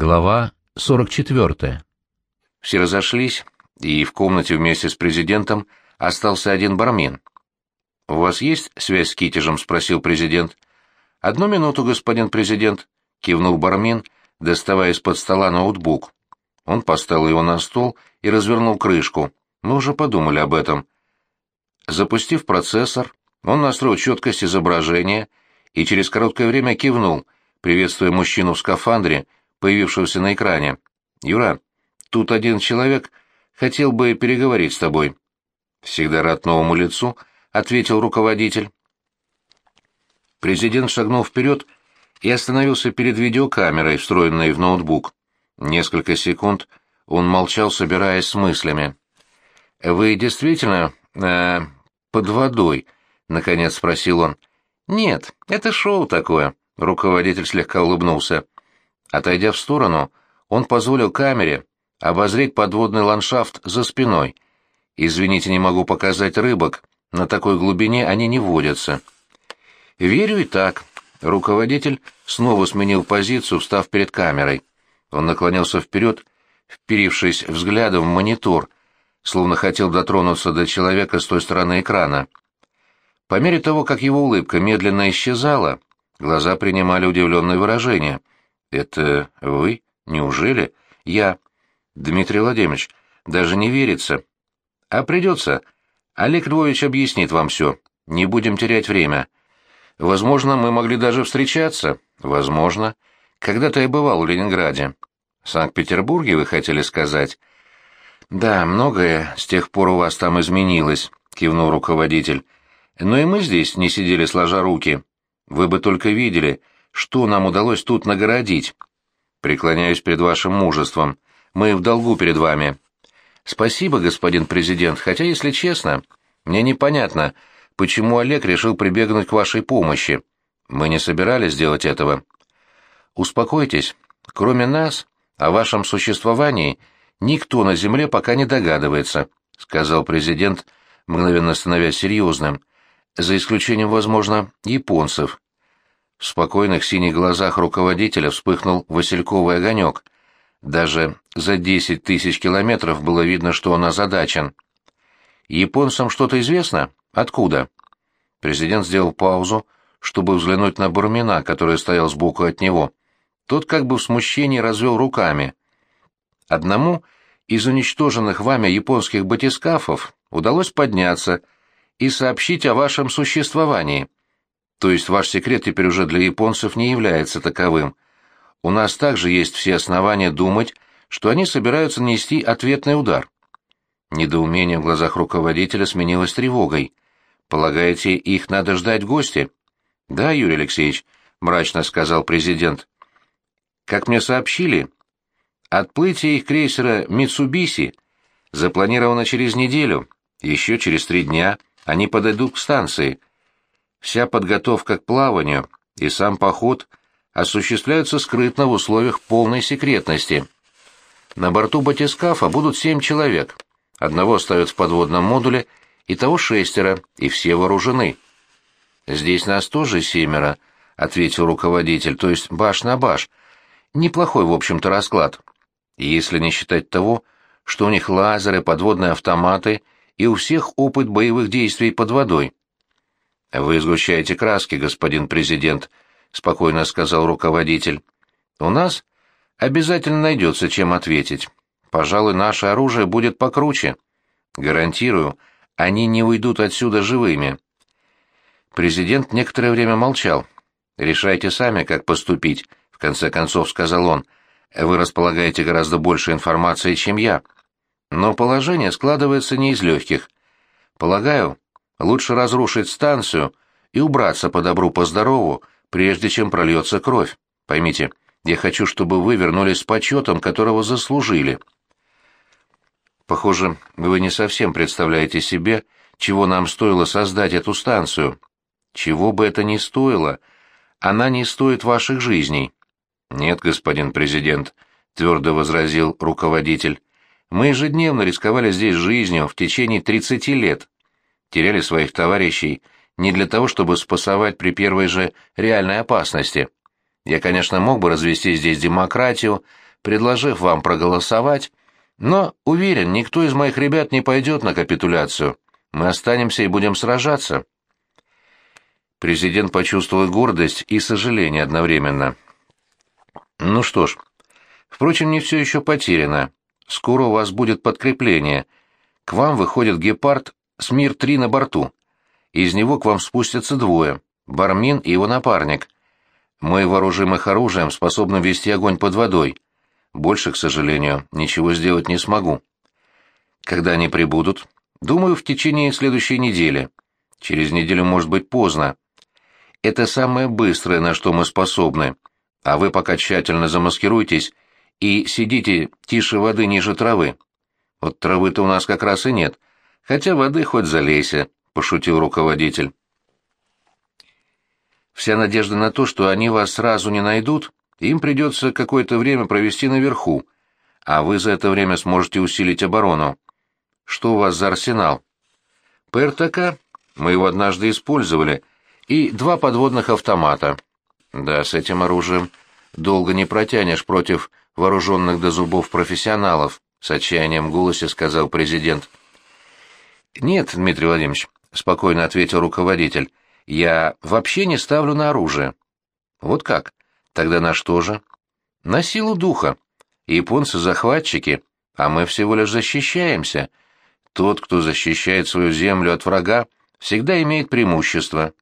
Глава 44. Все разошлись, и в комнате вместе с президентом остался один бармен. «У вас есть связь с Китежем?» — спросил президент. «Одну минуту, господин президент», — кивнул бармен, доставая из-под стола ноутбук. Он поставил его на стол и развернул крышку. Мы уже подумали об этом. Запустив процессор, он настроил четкость изображения и через короткое время кивнул, приветствуя мужчину в скафандре, появившегося на экране. «Юра, тут один человек хотел бы переговорить с тобой». «Всегда рад новому лицу», — ответил руководитель. Президент шагнул вперед и остановился перед видеокамерой, встроенной в ноутбук. Несколько секунд он молчал, собираясь с мыслями. «Вы действительно э, под водой?» — наконец спросил он. «Нет, это шоу такое», — руководитель слегка улыбнулся. Отойдя в сторону, он позволил камере обозреть подводный ландшафт за спиной. «Извините, не могу показать рыбок, на такой глубине они не водятся». «Верю и так». Руководитель снова сменил позицию, встав перед камерой. Он наклонился вперед, вперившись взглядом в монитор, словно хотел дотронуться до человека с той стороны экрана. По мере того, как его улыбка медленно исчезала, глаза принимали удивленное выражение — «Это вы? Неужели? Я...» «Дмитрий Владимирович, даже не верится». «А придется. Олег Львович объяснит вам все. Не будем терять время. Возможно, мы могли даже встречаться. Возможно. Когда-то я бывал в Ленинграде. В Санкт-Петербурге, вы хотели сказать?» «Да, многое с тех пор у вас там изменилось», — кивнул руководитель. «Но и мы здесь не сидели сложа руки. Вы бы только видели, что нам удалось тут нагородить. Преклоняюсь перед вашим мужеством. Мы в долгу перед вами. Спасибо, господин президент, хотя, если честно, мне непонятно, почему Олег решил прибегнуть к вашей помощи. Мы не собирались делать этого. Успокойтесь, кроме нас, о вашем существовании никто на земле пока не догадывается, сказал президент, мгновенно становясь серьезным, за исключением, возможно, японцев. В спокойных синих глазах руководителя вспыхнул васильковый огонек. Даже за десять тысяч километров было видно, что он озадачен. «Японцам что-то известно? Откуда?» Президент сделал паузу, чтобы взглянуть на Бурмина, который стоял сбоку от него. Тот как бы в смущении развел руками. «Одному из уничтоженных вами японских батискафов удалось подняться и сообщить о вашем существовании». То есть ваш секрет теперь уже для японцев не является таковым. У нас также есть все основания думать, что они собираются нести ответный удар. Недоумение в глазах руководителя сменилось тревогой. Полагаете, их надо ждать в гости? Да, Юрий Алексеевич, мрачно сказал президент. Как мне сообщили, отплытие их крейсера «Митсубиси» запланировано через неделю. Еще через три дня они подойдут к станции — Вся подготовка к плаванию и сам поход осуществляются скрытно в условиях полной секретности. На борту батискафа будут семь человек. Одного оставят в подводном модуле, и того шестеро, и все вооружены. «Здесь нас тоже семеро», — ответил руководитель, то есть баш на баш. Неплохой, в общем-то, расклад. Если не считать того, что у них лазеры, подводные автоматы и у всех опыт боевых действий под водой. «Вы сгущаете краски, господин президент», — спокойно сказал руководитель. «У нас обязательно найдется чем ответить. Пожалуй, наше оружие будет покруче. Гарантирую, они не уйдут отсюда живыми». Президент некоторое время молчал. «Решайте сами, как поступить», — в конце концов сказал он. «Вы располагаете гораздо больше информации, чем я. Но положение складывается не из легких. Полагаю, Лучше разрушить станцию и убраться по добру, по здорову, прежде чем прольется кровь. Поймите, я хочу, чтобы вы вернулись с почетом, которого заслужили. Похоже, вы не совсем представляете себе, чего нам стоило создать эту станцию. Чего бы это ни стоило, она не стоит ваших жизней. Нет, господин президент, твердо возразил руководитель. Мы ежедневно рисковали здесь жизнью в течение 30 лет теряли своих товарищей не для того, чтобы спасовать при первой же реальной опасности. Я, конечно, мог бы развести здесь демократию, предложив вам проголосовать, но, уверен, никто из моих ребят не пойдет на капитуляцию. Мы останемся и будем сражаться». Президент почувствовал гордость и сожаление одновременно. «Ну что ж, впрочем, не все еще потеряно. Скоро у вас будет подкрепление. К вам выходит гепард с Мир-3 на борту. Из него к вам спустятся двое — Бармин и его напарник. Мы вооружим их оружием, способным вести огонь под водой. Больше, к сожалению, ничего сделать не смогу. Когда они прибудут? Думаю, в течение следующей недели. Через неделю может быть поздно. Это самое быстрое, на что мы способны. А вы пока тщательно замаскируйтесь и сидите тише воды ниже травы. Вот травы-то у нас как раз и нет, хотя воды хоть залейся, — пошутил руководитель. Вся надежда на то, что они вас сразу не найдут, им придется какое-то время провести наверху, а вы за это время сможете усилить оборону. Что у вас за арсенал? ПРТК? Мы его однажды использовали. И два подводных автомата. Да, с этим оружием долго не протянешь против вооруженных до зубов профессионалов, с отчаянием в голосе сказал президент. Нет, Дмитрий Владимирович, спокойно ответил руководитель. Я вообще не ставлю на оружие. Вот как? Тогда на что же? На силу духа. Японцы захватчики, а мы всего лишь защищаемся. Тот, кто защищает свою землю от врага, всегда имеет преимущество.